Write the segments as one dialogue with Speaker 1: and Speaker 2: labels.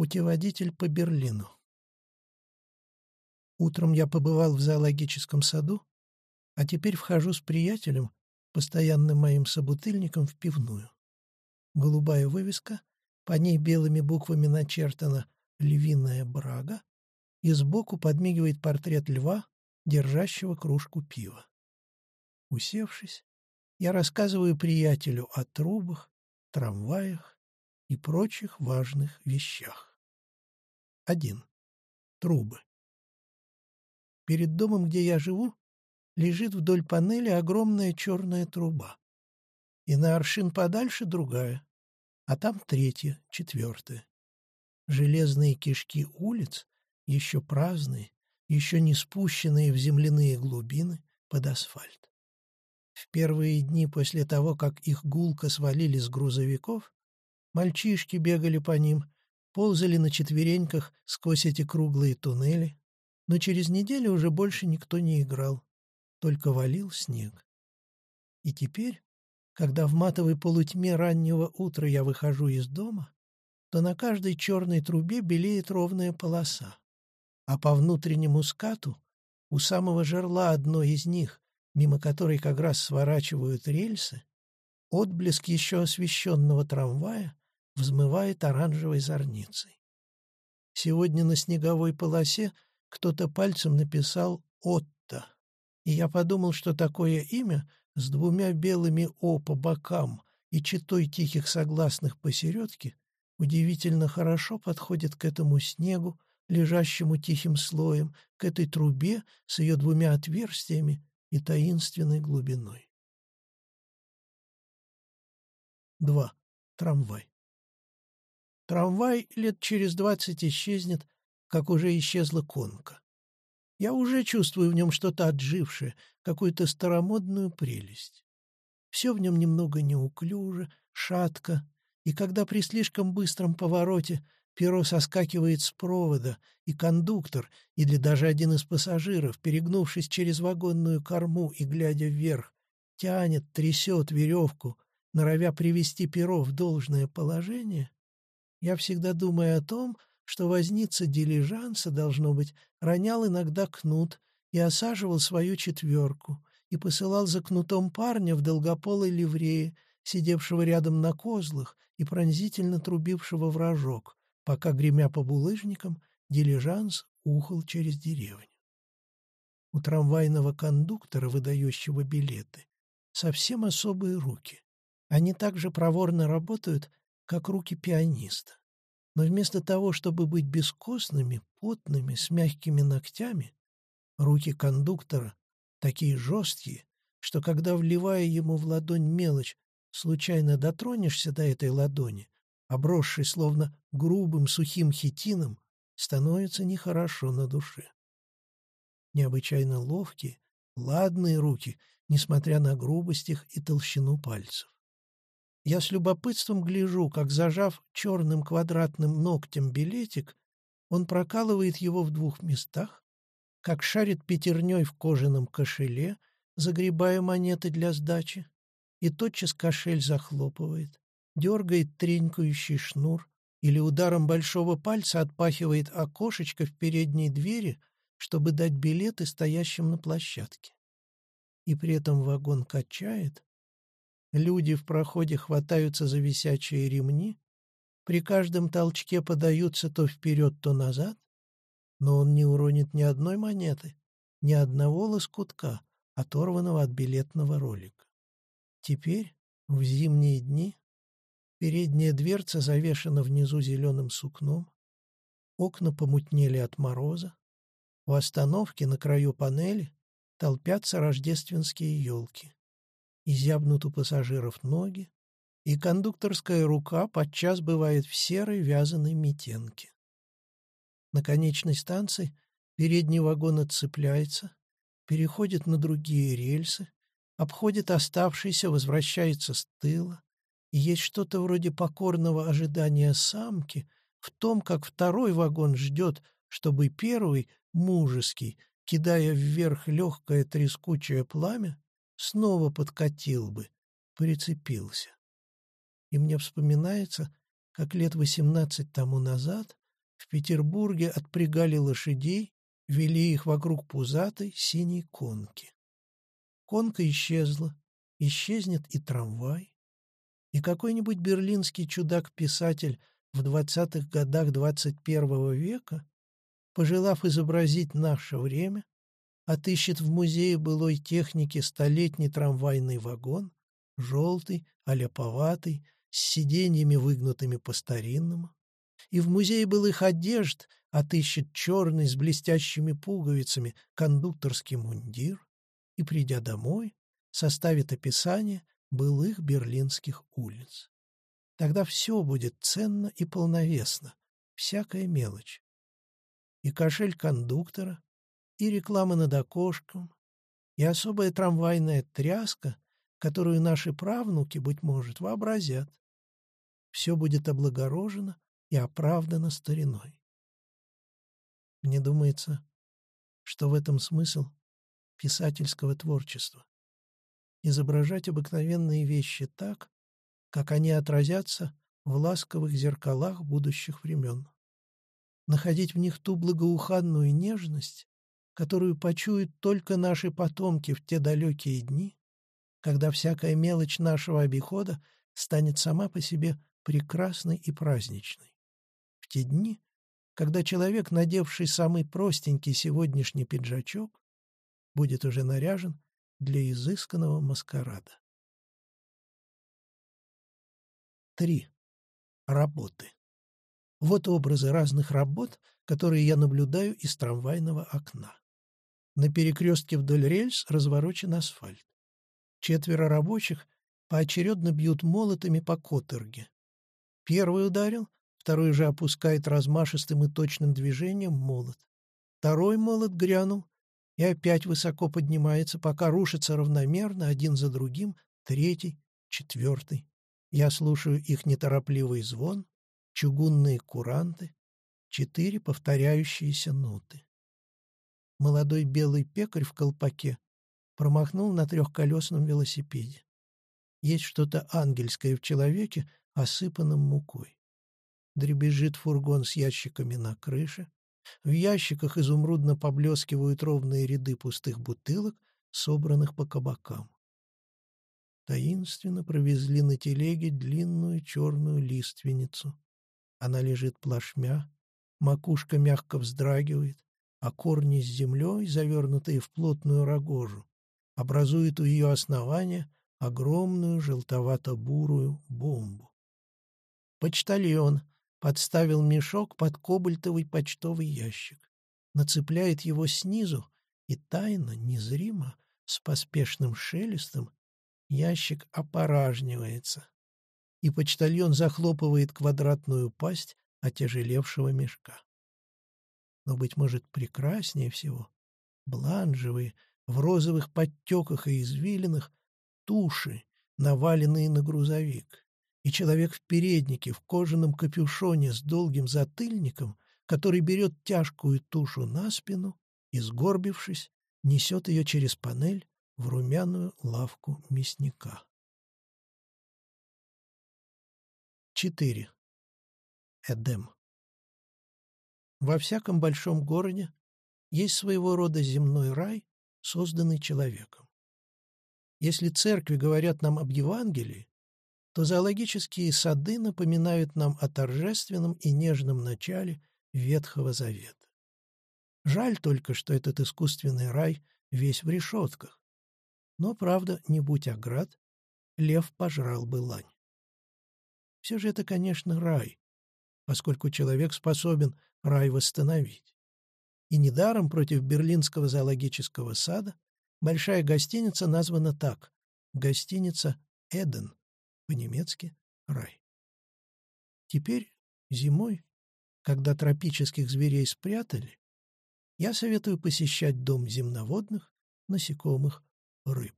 Speaker 1: Путеводитель по Берлину. Утром я побывал в зоологическом саду, а теперь вхожу с приятелем, постоянным моим собутыльником, в пивную. Голубая вывеска, по ней белыми буквами начертана «Львиная брага», и сбоку подмигивает портрет льва, держащего кружку пива. Усевшись, я рассказываю приятелю о трубах, трамваях и прочих важных вещах. 1. Трубы. Перед домом, где я живу, лежит вдоль панели огромная черная труба. И на аршин подальше другая, а там третья, четвертая. Железные кишки улиц, еще праздные, еще не спущенные в земляные глубины под асфальт. В первые дни после того, как их гулко свалили с грузовиков, мальчишки бегали по ним, ползали на четвереньках сквозь эти круглые туннели, но через неделю уже больше никто не играл, только валил снег. И теперь, когда в матовой полутьме раннего утра я выхожу из дома, то на каждой черной трубе белеет ровная полоса, а по внутреннему скату у самого жерла одной из них, мимо которой как раз сворачивают рельсы, отблеск еще освещенного трамвая взмывает оранжевой зорницей. Сегодня на снеговой полосе кто-то пальцем написал «Отто», и я подумал, что такое имя с двумя белыми «О» по бокам и читой тихих согласных посередке удивительно хорошо подходит к этому снегу, лежащему тихим слоем, к этой трубе с ее двумя отверстиями и таинственной глубиной. 2. Трамвай. Трамвай лет через двадцать исчезнет, как уже исчезла конка. Я уже чувствую в нем что-то отжившее, какую-то старомодную прелесть. Все в нем немного неуклюже, шатко, и когда при слишком быстром повороте Перо соскакивает с провода, и кондуктор, или даже один из пассажиров, перегнувшись через вагонную корму и глядя вверх, тянет, трясет веревку, норовя привести перо в должное положение, я всегда думаю о том, что возница дилижанса, должно быть, ронял иногда кнут и осаживал свою четверку, и посылал за кнутом парня в долгополой ливрее, сидевшего рядом на козлах и пронзительно трубившего в рожок, пока, гремя по булыжникам, дилижанс ухал через деревню. У трамвайного кондуктора, выдающего билеты, совсем особые руки. Они так же проворно работают, как руки пианиста. Но вместо того, чтобы быть бескостными, потными, с мягкими ногтями, руки кондуктора такие жесткие, что когда, вливая ему в ладонь мелочь, случайно дотронешься до этой ладони, обросший словно грубым сухим хитином, становится нехорошо на душе. Необычайно ловкие, ладные руки, несмотря на грубость их и толщину пальцев. Я с любопытством гляжу, как, зажав черным квадратным ногтем билетик, он прокалывает его в двух местах, как шарит пятерней в кожаном кошеле, загребая монеты для сдачи, и тотчас кошель захлопывает, дергает тренькающий шнур или ударом большого пальца отпахивает окошечко в передней двери, чтобы дать билеты стоящим на площадке. И при этом вагон качает, люди в проходе хватаются за висячие ремни, при каждом толчке подаются то вперед, то назад, но он не уронит ни одной монеты, ни одного лоскутка, оторванного от билетного ролика. Теперь, в зимние дни, Передняя дверца завешена внизу зеленым сукном. Окна помутнели от мороза. У остановки на краю панели толпятся рождественские елки. Изябнут у пассажиров ноги, и кондукторская рука подчас бывает в серой вязаной метенке. На конечной станции передний вагон отцепляется, переходит на другие рельсы, обходит оставшийся, возвращается с тыла, и есть что-то вроде покорного ожидания самки в том, как второй вагон ждет, чтобы первый, мужеский, кидая вверх легкое трескучее пламя, снова подкатил бы, прицепился. И мне вспоминается, как лет восемнадцать тому назад в Петербурге отпрягали лошадей, вели их вокруг пузатой синей конки. Конка исчезла, исчезнет и трамвай. И какой-нибудь берлинский чудак-писатель в двадцатых годах двадцать первого века, пожелав изобразить наше время, отыщет в музее былой техники столетний трамвайный вагон, желтый, аляповатый, с сиденьями выгнутыми по-старинному, и в музее былых одежд отыщет черный с блестящими пуговицами кондукторский мундир и, придя домой, составит описание былых берлинских улиц. Тогда все будет ценно и полновесно, всякая мелочь. И кошель кондуктора, и реклама над окошком, и особая трамвайная тряска, которую наши правнуки, быть может, вообразят. Все будет облагорожено и оправдано стариной. Мне думается, что в этом смысл писательского творчества. Изображать обыкновенные вещи так, как они отразятся в ласковых зеркалах будущих времен. Находить в них ту благоуханную нежность, которую почуют только наши потомки в те далекие дни, когда всякая мелочь нашего обихода станет сама по себе прекрасной и праздничной. В те дни, когда человек, надевший самый простенький сегодняшний пиджачок, будет уже наряжен для изысканного маскарада. 3. Работы. Вот образы разных работ, которые я наблюдаю из трамвайного окна. На перекрестке вдоль рельс разворочен асфальт. Четверо рабочих поочередно бьют молотами по которге. Первый ударил, второй же опускает размашистым и точным движением молот. Второй молот грянул и опять высоко поднимается, пока рушится равномерно один за другим третий, четвертый. Я слушаю их неторопливый звон, чугунные куранты, четыре повторяющиеся ноты. Молодой белый пекарь в колпаке промахнул на трехколесном велосипеде. Есть что-то ангельское в человеке, осыпанном мукой. Дребезжит фургон с ящиками на крыше. В ящиках изумрудно поблескивают ровные ряды пустых бутылок, собранных по кабакам. Таинственно провезли на телеге длинную черную лиственницу. Она лежит плашмя, макушка мягко вздрагивает, а корни с землей, завернутые в плотную рогожу, образуют у ее основания огромную желтовато-бурую бомбу. Почтальон подставил мешок под кобальтовый почтовый ящик, нацепляет его снизу, и тайно, незримо, с поспешным шелестом, ящик опоражнивается, и почтальон захлопывает квадратную пасть отяжелевшего мешка. Но, быть может, прекраснее всего бланжевые, в розовых подтеках и извилинах, туши, наваленные на грузовик и человек в переднике, в кожаном капюшоне с долгим затыльником, который берет тяжкую тушу на спину и, сгорбившись, несет ее через панель в румяную лавку мясника. 4. Эдем. Во всяком большом городе есть своего рода земной рай, созданный человеком. Если церкви говорят нам об Евангелии, то зоологические сады напоминают нам о торжественном и нежном начале Ветхого Завета. Жаль только, что этот искусственный рай весь в решетках. Но, правда, не будь оград, лев пожрал бы лань. Все же это, конечно, рай, поскольку человек способен рай восстановить. И недаром против Берлинского зоологического сада большая гостиница названа так — гостиница «Эден», по-немецки «рай». Теперь, зимой, когда тропических зверей спрятали, я советую посещать дом земноводных, насекомых, рыб.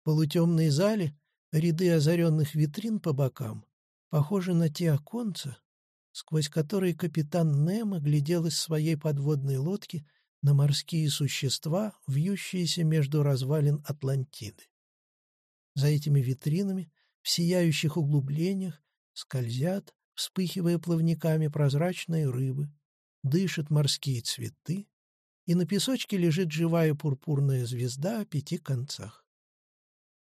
Speaker 1: В полутемной зале ряды озаренных витрин по бокам похожи на те оконца, сквозь которые капитан Немо глядел из своей подводной лодки на морские существа, вьющиеся между развалин Атлантиды. За этими витринами в сияющих углублениях скользят, вспыхивая плавниками прозрачные рыбы, дышат морские цветы, и на песочке лежит живая пурпурная звезда о пяти концах.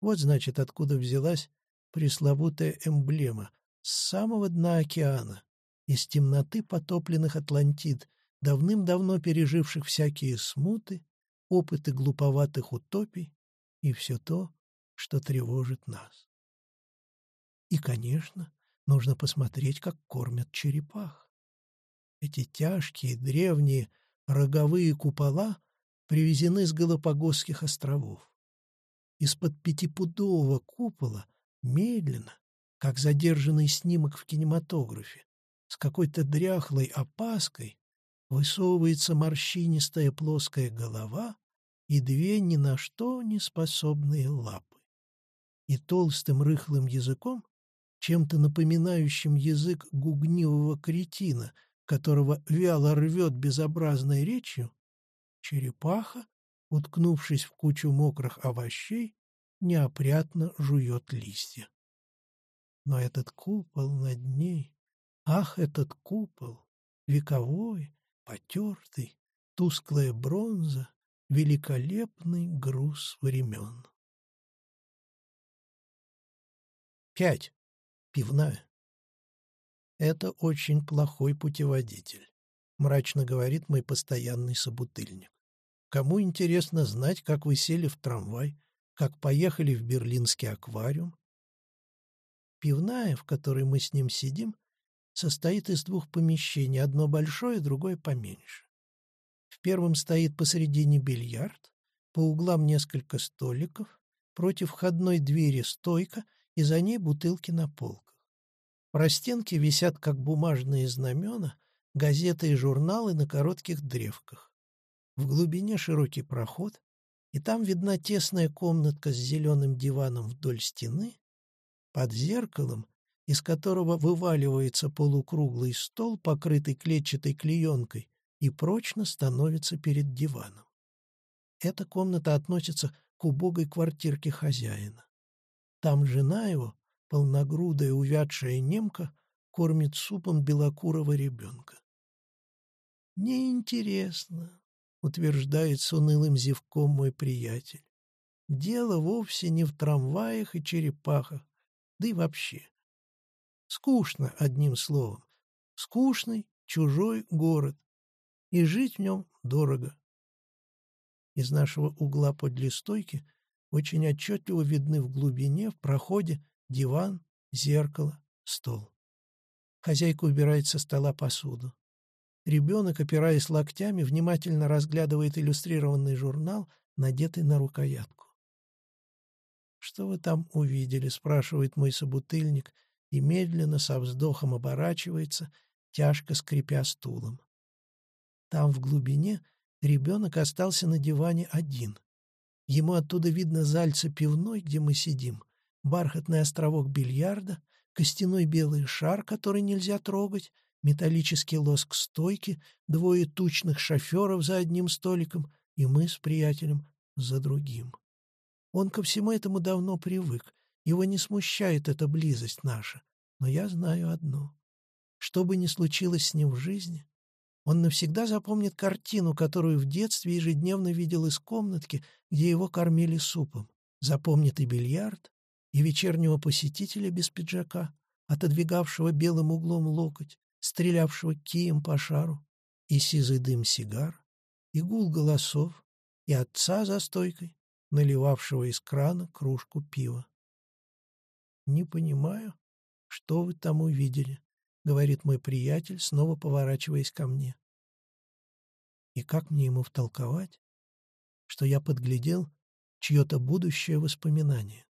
Speaker 1: Вот, значит, откуда взялась пресловутая эмблема с самого дна океана, из темноты потопленных Атлантид, давным-давно переживших всякие смуты, опыты глуповатых утопий и все то, что тревожит нас. И, конечно, нужно посмотреть, как кормят черепах. Эти тяжкие, древние, роговые купола привезены с Галапагосских островов. Из-под пятипудового купола медленно, как задержанный снимок в кинематографе, с какой-то дряхлой опаской высовывается морщинистая плоская голова и две ни на что не способные лапы. И толстым рыхлым языком, чем-то напоминающим язык гугнивого кретина, которого вяло рвет безобразной речью, черепаха, уткнувшись в кучу мокрых овощей, неопрятно жует листья. Но этот купол над ней, ах, этот купол, вековой, потертый, тусклая бронза, великолепный груз времен. Пять. Пивная. Это очень плохой путеводитель, мрачно говорит мой постоянный собутыльник. Кому интересно знать, как вы сели в трамвай, как поехали в берлинский аквариум? Пивная, в которой мы с ним сидим, состоит из двух помещений, одно большое, другое поменьше. В первом стоит посередине бильярд, по углам несколько столиков, против входной двери стойка и за ней бутылки на полках. Про стенки висят, как бумажные знамена, газеты и журналы на коротких древках. В глубине широкий проход, и там видна тесная комнатка с зеленым диваном вдоль стены, под зеркалом, из которого вываливается полукруглый стол, покрытый клетчатой клеенкой, и прочно становится перед диваном. Эта комната относится к убогой квартирке хозяина. Там жена его, полногрудая увядшая немка, кормит супом белокурого ребенка. «Неинтересно», — утверждает с унылым зевком мой приятель. «Дело вовсе не в трамваях и черепахах, да и вообще. Скучно, одним словом. Скучный, чужой город, и жить в нем дорого. Из нашего угла подле стойки очень отчетливо видны в глубине, в проходе, диван, зеркало, стол. Хозяйка убирает со стола посуду. Ребенок, опираясь локтями, внимательно разглядывает иллюстрированный журнал, надетый на рукоятку. «Что вы там увидели?» — спрашивает мой собутыльник и медленно, со вздохом оборачивается, тяжко скрипя стулом. Там, в глубине, ребенок остался на диване один. Ему оттуда видно зальца пивной, где мы сидим, бархатный островок бильярда, костяной белый шар, который нельзя трогать, металлический лоск стойки, двое тучных шоферов за одним столиком и мы с приятелем за другим. Он ко всему этому давно привык, его не смущает эта близость наша, но я знаю одно. Что бы ни случилось с ним в жизни, он навсегда запомнит картину, которую в детстве ежедневно видел из комнатки, где его кормили супом. Запомнит и бильярд, и вечернего посетителя без пиджака, отодвигавшего белым углом локоть, стрелявшего кием по шару, и сизый дым сигар, и гул голосов, и отца за стойкой, наливавшего из крана кружку пива. «Не понимаю, что вы там увидели», говорит мой приятель, снова поворачиваясь ко мне. И как мне ему втолковать, что я подглядел чье-то будущее воспоминание?